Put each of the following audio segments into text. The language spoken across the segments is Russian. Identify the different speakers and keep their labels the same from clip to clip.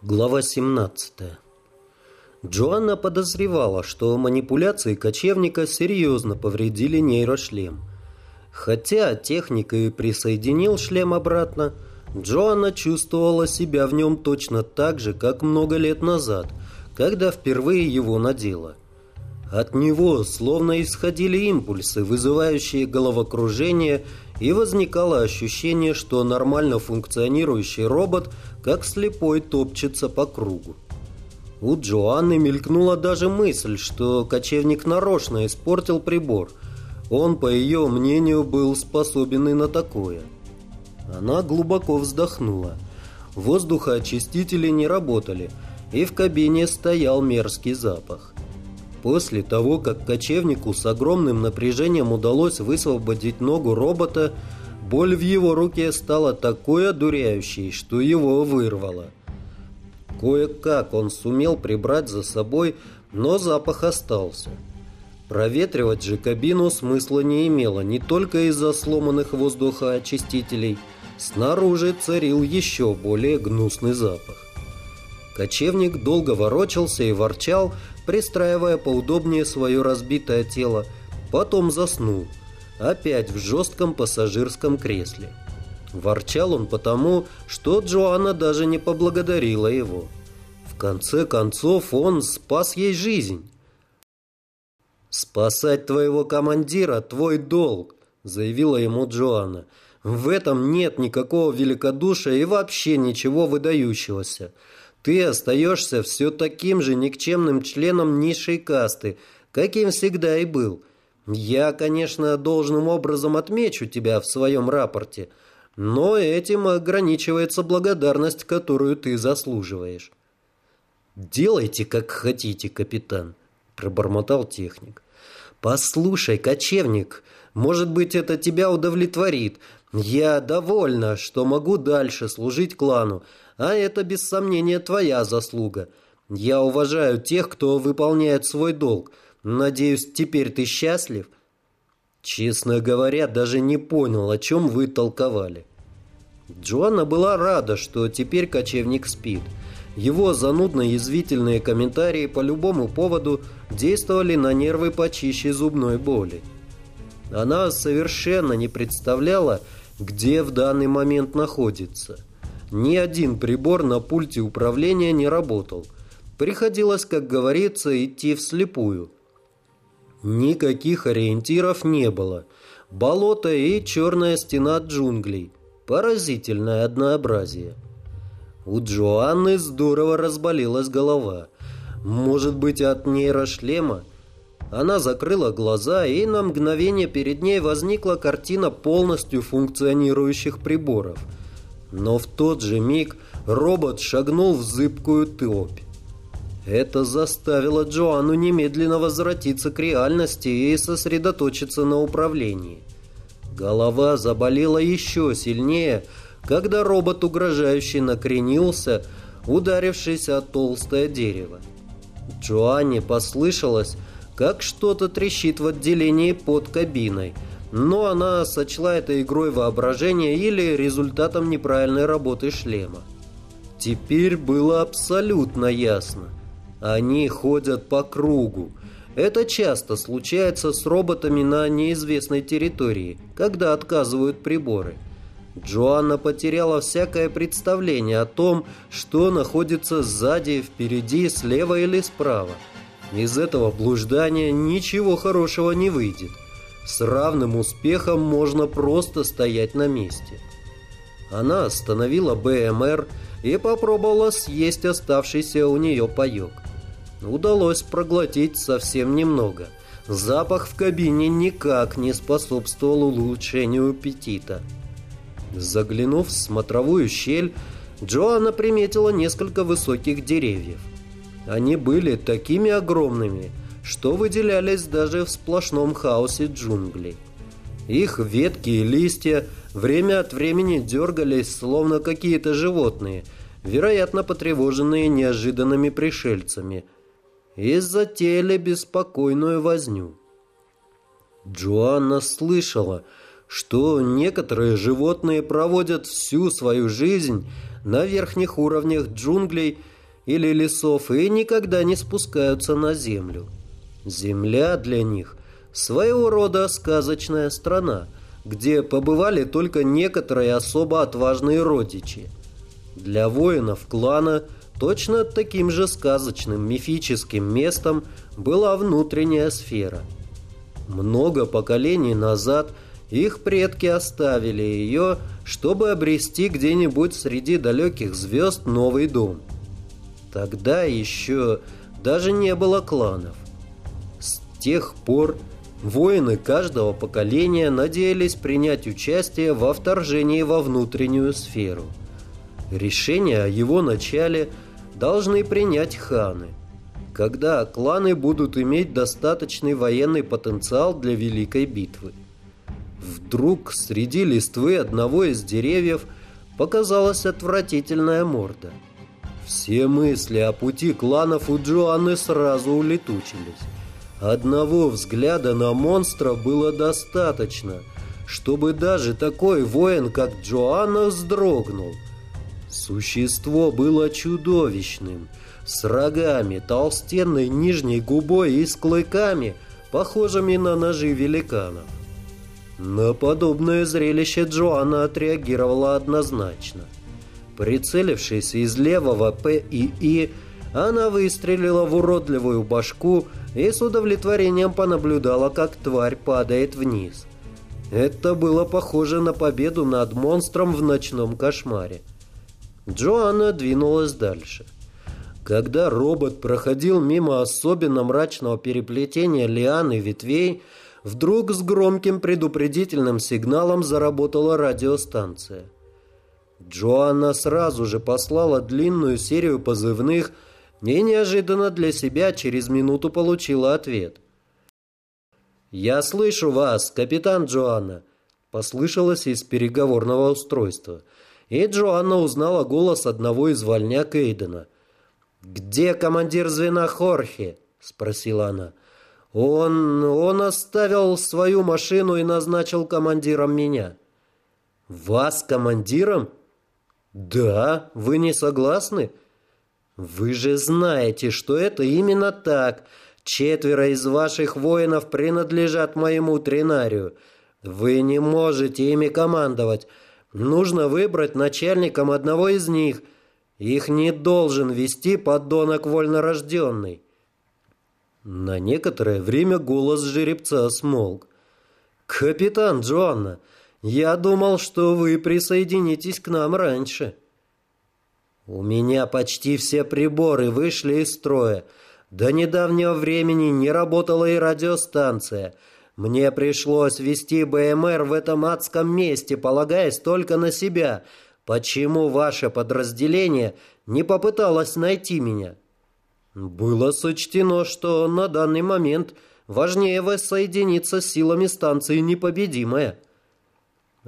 Speaker 1: Глава 17 Джоанна подозревала, что манипуляции кочевника серьезно повредили нейрошлем. Хотя техник и присоединил шлем обратно, Джоанна чувствовала себя в нем точно так же, как много лет назад, когда впервые его надела. От него словно исходили импульсы, вызывающие головокружение, и возникало ощущение, что нормально функционирующий робот – как слепой топчется по кругу. У Джоанны мелькнула даже мысль, что кочевник нарочно испортил прибор. Он, по ее мнению, был способен и на такое. Она глубоко вздохнула. Воздухоочистители не работали, и в кабине стоял мерзкий запах. После того, как кочевнику с огромным напряжением удалось высвободить ногу робота, Боль в его руке стала такой одуряющей, что его вырвало. Кое-как он сумел прибрать за собой, но запах остался. Проветривать же кабину смысла не имело, не только из-за сломанных воздухоочистителей. Снаружи царил еще более гнусный запах. Кочевник долго ворочался и ворчал, пристраивая поудобнее свое разбитое тело, потом заснул – опять в жестком пассажирском кресле. Ворчал он потому, что Джоанна даже не поблагодарила его. В конце концов, он спас ей жизнь. «Спасать твоего командира – твой долг», – заявила ему Джоанна. «В этом нет никакого великодушия и вообще ничего выдающегося. Ты остаешься все таким же никчемным членом низшей касты, каким всегда и был. Я, конечно, должным образом отмечу тебя в своем рапорте, но этим ограничивается благодарность, которую ты заслуживаешь. «Делайте, как хотите, капитан», – пробормотал техник. «Послушай, кочевник, может быть, это тебя удовлетворит. Я довольна, что могу дальше служить клану, а это, без сомнения, твоя заслуга. Я уважаю тех, кто выполняет свой долг». Надеюсь, теперь ты счастлив? Честно говоря, даже не понял, о чем вы толковали. Джоанна была рада, что теперь кочевник спит. Его занудно-язвительные комментарии по любому поводу действовали на нервы почище зубной боли. Она совершенно не представляла, где в данный момент находится. Ни один прибор на пульте управления не работал. Приходилось, как говорится, идти вслепую – Никаких ориентиров не было. Болото и черная стена джунглей. Поразительное однообразие. У Джоанны здорово разболелась голова. Может быть, от нейрошлема? Она закрыла глаза, и на мгновение перед ней возникла картина полностью функционирующих приборов. Но в тот же миг робот шагнул в зыбкую топь. Это заставило Джоанну немедленно возвратиться к реальности и сосредоточиться на управлении. Голова заболела еще сильнее, когда робот угрожающе накренился, ударившись о толстое дерево. Джоанне послышалось, как что-то трещит в отделении под кабиной, но она сочла это игрой воображения или результатом неправильной работы шлема. Теперь было абсолютно ясно. Они ходят по кругу. Это часто случается с роботами на неизвестной территории, когда отказывают приборы. Джоанна потеряла всякое представление о том, что находится сзади, впереди, слева или справа. Из этого блуждания ничего хорошего не выйдет. С равным успехом можно просто стоять на месте. Она остановила БМР и попробовала съесть оставшийся у нее паек удалось проглотить совсем немного. Запах в кабине никак не способствовал улучшению аппетита. Заглянув в смотровую щель, Джоанна приметила несколько высоких деревьев. Они были такими огромными, что выделялись даже в сплошном хаосе джунглей. Их ветки и листья время от времени дергались, словно какие-то животные, вероятно, потревоженные неожиданными пришельцами – и затеяли беспокойную возню. Джоанна слышала, что некоторые животные проводят всю свою жизнь, на верхних уровнях джунглей или лесов и никогда не спускаются на землю. Земля для них – своего рода сказочная страна, где побывали только некоторые особо отважные родичи. Для воинов клана точно таким же сказочным мифическим местом была внутренняя сфера. Много поколений назад их предки оставили ее, чтобы обрести где-нибудь среди далеких звезд новый дом. Тогда еще даже не было кланов. С тех пор воины каждого поколения надеялись принять участие во вторжении во внутреннюю сферу. Решение о его начале должны принять ханы, когда кланы будут иметь достаточный военный потенциал для великой битвы. Вдруг среди листвы одного из деревьев показалась отвратительная морда. Все мысли о пути кланов у Джоанны сразу улетучились. Одного взгляда на монстра было достаточно, чтобы даже такой воин, как Джоанна, вздрогнул. Существо было чудовищным, с рогами, толстенной нижней губой и с клыками, похожими на ножи великанов. На подобное зрелище Джоанна отреагировала однозначно. Прицелившись из левого ПИИ, она выстрелила в уродливую башку и с удовлетворением понаблюдала, как тварь падает вниз. Это было похоже на победу над монстром в ночном кошмаре. Джоанна двинулась дальше. Когда робот проходил мимо особенно мрачного переплетения лиан и ветвей, Вдруг с громким предупредительным сигналом заработала радиостанция. Джоанна сразу же послала длинную серию позывных и неожиданно для себя через минуту получила ответ. «Я слышу вас, капитан Джоанна», — послышалось из переговорного устройства. И Джоанна узнала голос одного из вольняк Эйдена. «Где командир звена Хорхе?» — спросила она. Он... он оставил свою машину и назначил командиром меня. Вас командиром? Да, вы не согласны? Вы же знаете, что это именно так. Четверо из ваших воинов принадлежат моему тринарию. Вы не можете ими командовать. Нужно выбрать начальником одного из них. Их не должен вести подонок вольнорожденный. На некоторое время голос жеребца смолк. «Капитан Джоанна, я думал, что вы присоединитесь к нам раньше». «У меня почти все приборы вышли из строя. До недавнего времени не работала и радиостанция. Мне пришлось вести БМР в этом адском месте, полагаясь только на себя. Почему ваше подразделение не попыталось найти меня?» Было сочтено, что на данный момент важнее воссоединиться с силами станции «Непобедимая».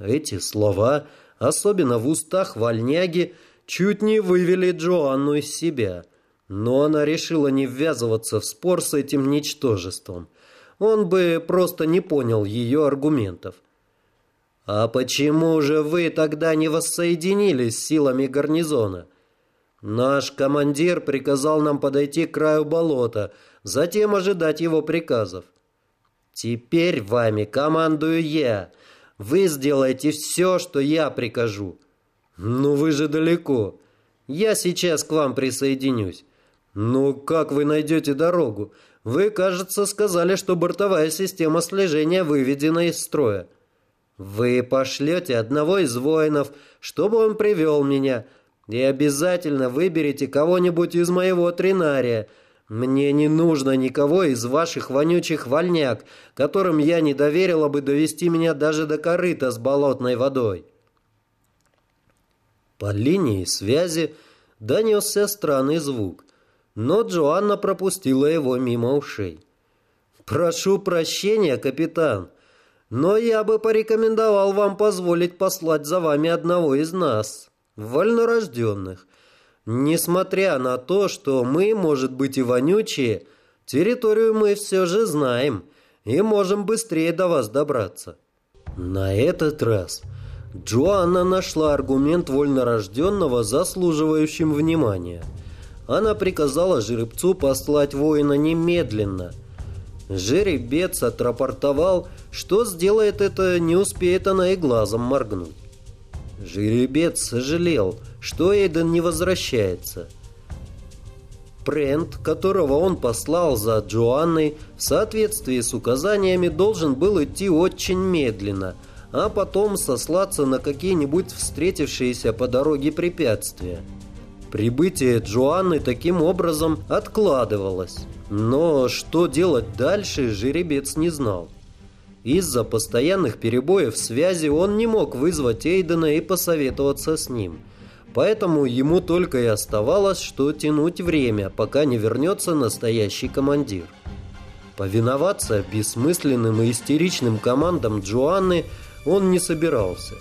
Speaker 1: Эти слова, особенно в устах вольняги, чуть не вывели Джоанну из себя. Но она решила не ввязываться в спор с этим ничтожеством. Он бы просто не понял ее аргументов. «А почему же вы тогда не воссоединились с силами гарнизона?» Наш командир приказал нам подойти к краю болота, затем ожидать его приказов. Теперь вами командую я. Вы сделаете все, что я прикажу. Ну вы же далеко. Я сейчас к вам присоединюсь. Ну как вы найдете дорогу? Вы, кажется, сказали, что бортовая система слежения выведена из строя. Вы пошлете одного из воинов, чтобы он привел меня, и обязательно выберите кого-нибудь из моего тринария. Мне не нужно никого из ваших вонючих вольняк, которым я не доверила бы довести меня даже до корыта с болотной водой». По линии связи донесся странный звук, но Джоанна пропустила его мимо ушей. «Прошу прощения, капитан, но я бы порекомендовал вам позволить послать за вами одного из нас» вольнорожденных. Несмотря на то, что мы, может быть, и вонючие, территорию мы все же знаем и можем быстрее до вас добраться. На этот раз Джоанна нашла аргумент вольнорожденного, заслуживающим внимания. Она приказала жеребцу послать воина немедленно. Жеребец отрапортовал, что сделает это, не успеет она и глазом моргнуть. Жеребец сожалел, что Эйден не возвращается. Прент, которого он послал за Джоанной, в соответствии с указаниями должен был идти очень медленно – а потом сослаться на какие-нибудь встретившиеся по дороге препятствия. Прибытие Джоанны таким образом откладывалось. Но что делать дальше, жеребец не знал. Из-за постоянных перебоев связи он не мог вызвать Эйдена и посоветоваться с ним. Поэтому ему только и оставалось, что тянуть время, пока не вернется настоящий командир. Повиноваться бессмысленным и истеричным командам Джоанны – он не собирался.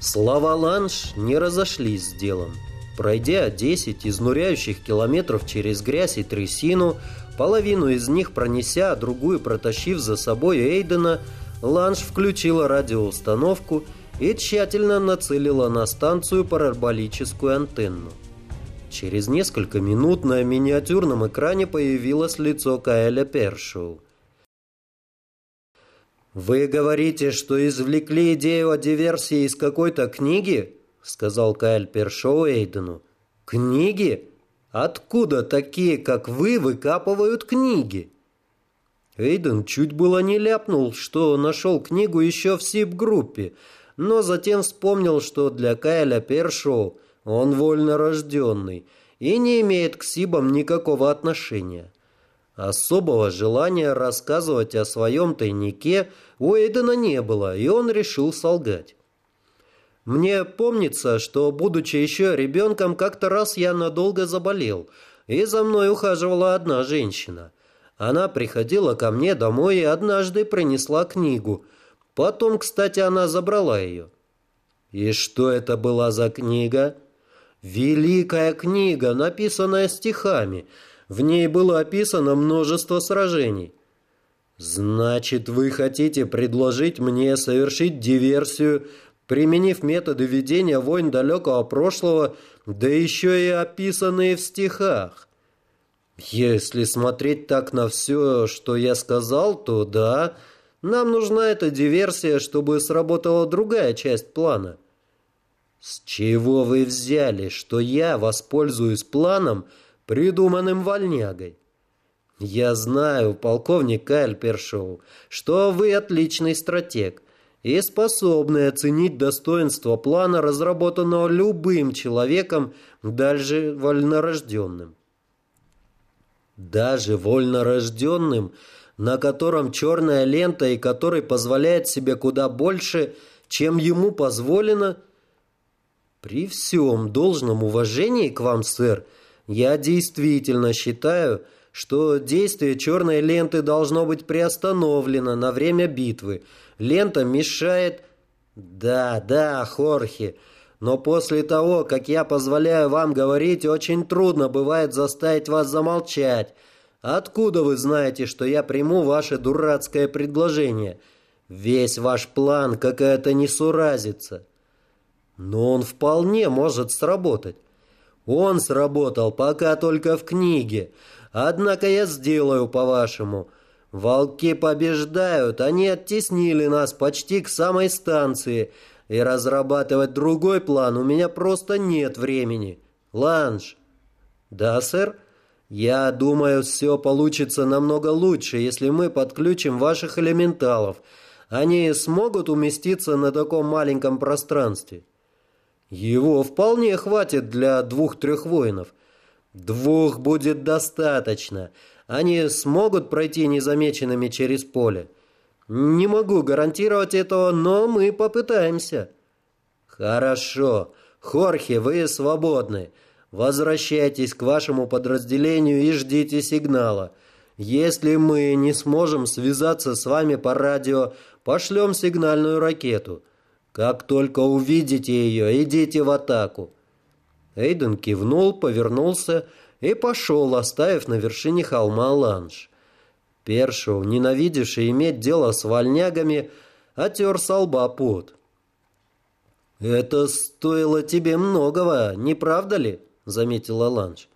Speaker 1: Слова Ланш не разошлись с делом. Пройдя 10 изнуряющих километров через грязь и трясину, половину из них пронеся, а другую протащив за собой Эйдена, Ланш включила радиоустановку и тщательно нацелила на станцию параболическую антенну. Через несколько минут на миниатюрном экране появилось лицо Каэля Першоу. «Вы говорите, что извлекли идею о диверсии из какой-то книги?» сказал Кайл Першоу Эйдену. «Книги? Откуда такие, как вы, выкапывают книги?» Эйден чуть было не ляпнул, что нашел книгу еще в СИП-группе, но затем вспомнил, что для Кайля Першоу он вольно рожденный и не имеет к СИБам никакого отношения. Особого желания рассказывать о своем тайнике у Эйдена не было, и он решил солгать. Мне помнится, что, будучи еще ребенком, как-то раз я надолго заболел, и за мной ухаживала одна женщина. Она приходила ко мне домой и однажды принесла книгу. Потом, кстати, она забрала ее. И что это была за книга? Великая книга, написанная стихами – в ней было описано множество сражений. Значит, вы хотите предложить мне совершить диверсию, применив методы ведения войн далекого прошлого, да еще и описанные в стихах? Если смотреть так на все, что я сказал, то да, нам нужна эта диверсия, чтобы сработала другая часть плана. С чего вы взяли, что я воспользуюсь планом, придуманным вольнягой. Я знаю, полковник Кайл Першоу, что вы отличный стратег и способны оценить достоинство плана, разработанного любым человеком, даже вольнорожденным. Даже вольнорожденным, на котором черная лента и который позволяет себе куда больше, чем ему позволено. При всем должном уважении к вам, сэр, — я действительно считаю, что действие черной ленты должно быть приостановлено на время битвы. Лента мешает... Да, да, Хорхе, но после того, как я позволяю вам говорить, очень трудно бывает заставить вас замолчать. Откуда вы знаете, что я приму ваше дурацкое предложение? Весь ваш план какая-то несуразица. Но он вполне может сработать. Он сработал пока только в книге. Однако я сделаю по-вашему. Волки побеждают, они оттеснили нас почти к самой станции, и разрабатывать другой план у меня просто нет времени. Ланж. Да, сэр? Я думаю, все получится намного лучше, если мы подключим ваших элементалов. Они смогут уместиться на таком маленьком пространстве. Его вполне хватит для двух-трех воинов. Двух будет достаточно. Они смогут пройти незамеченными через поле. Не могу гарантировать этого, но мы попытаемся. Хорошо. Хорхе, вы свободны. Возвращайтесь к вашему подразделению и ждите сигнала. Если мы не сможем связаться с вами по радио, пошлем сигнальную ракету. Как только увидите ее, идите в атаку. Эйден кивнул, повернулся и пошел, оставив на вершине холма ланж. Першоу, ненавидевший иметь дело с вольнягами, отер со лба пот. «Это стоило тебе многого, не правда ли?» — заметила Ланж.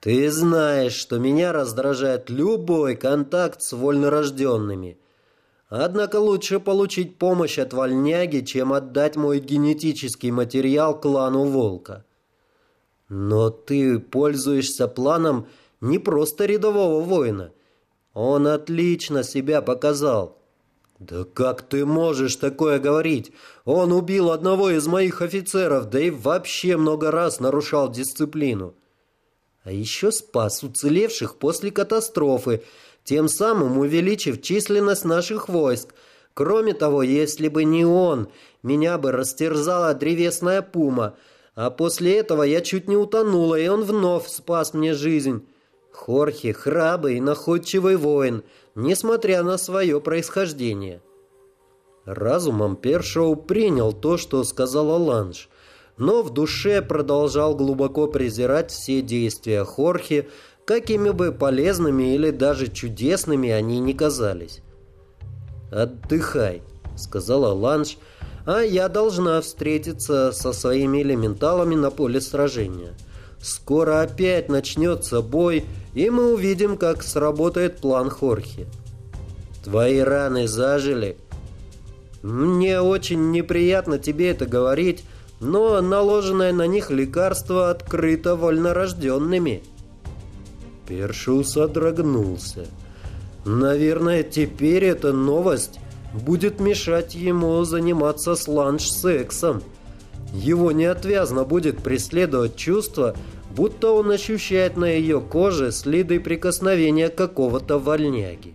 Speaker 1: «Ты знаешь, что меня раздражает любой контакт с вольнорожденными. Однако лучше получить помощь от вольняги, чем отдать мой генетический материал клану Волка. Но ты пользуешься планом не просто рядового воина. Он отлично себя показал». «Да как ты можешь такое говорить? Он убил одного из моих офицеров, да и вообще много раз нарушал дисциплину. А еще спас уцелевших после катастрофы, тем самым увеличив численность наших войск. Кроме того, если бы не он, меня бы растерзала древесная пума, а после этого я чуть не утонула, и он вновь спас мне жизнь». Хорхе храбрый и находчивый воин, несмотря на свое происхождение. Разумом Першоу принял то, что сказала Ланж, но в душе продолжал глубоко презирать все действия Хорхе, какими бы полезными или даже чудесными они ни казались. «Отдыхай», — сказала Ланж, — «а я должна встретиться со своими элементалами на поле сражения». Скоро опять начнется бой, и мы увидим, как сработает план Хорхи. Твои раны зажили. Мне очень неприятно тебе это говорить, но наложенное на них лекарство открыто вольнорожденными. Першу содрогнулся. Наверное, теперь эта новость будет мешать ему заниматься сланж-сексом. Его неотвязно будет преследовать чувство, будто он ощущает на ее коже следы прикосновения какого-то вольняги.